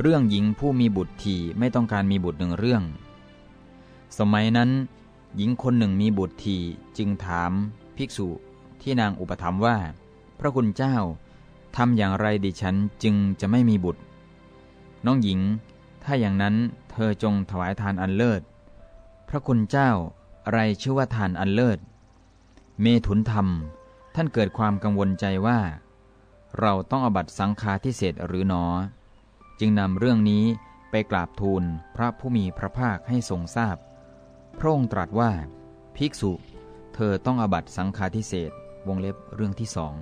เรื่องหญิงผู้มีบุตรทีไม่ต้องการมีบุตรหนึ่งเรื่อง สมัยนั้น หญิงคนหนึ่งมีบุตรทีจึงถามภิกษุที่นางอุปถัมภ์ว่า พระคุณเจ้าทำอย่างไรดิฉันจึงจะไม่มีบุตร น้องหญิง ถ้าอย่างนั้นเธอจงถวายทานอันเลิศ พระคุณเจ้าอะไรชื่อว่าทานอันเลิศ เมถุนธรรม ท่านเกิดความกังวลใจว่า เราต้องอบัตสังฆาทิเศษหรือหนอ จึงนำเรื่องนี้ไปกราบทูลพระผู้มีพระภาคให้ทรงทราบพระองค์ตรัสว่า ภิกษุ เธอต้องอบัตสังฆาทิเศษวงเล็บเรื่องที่สอง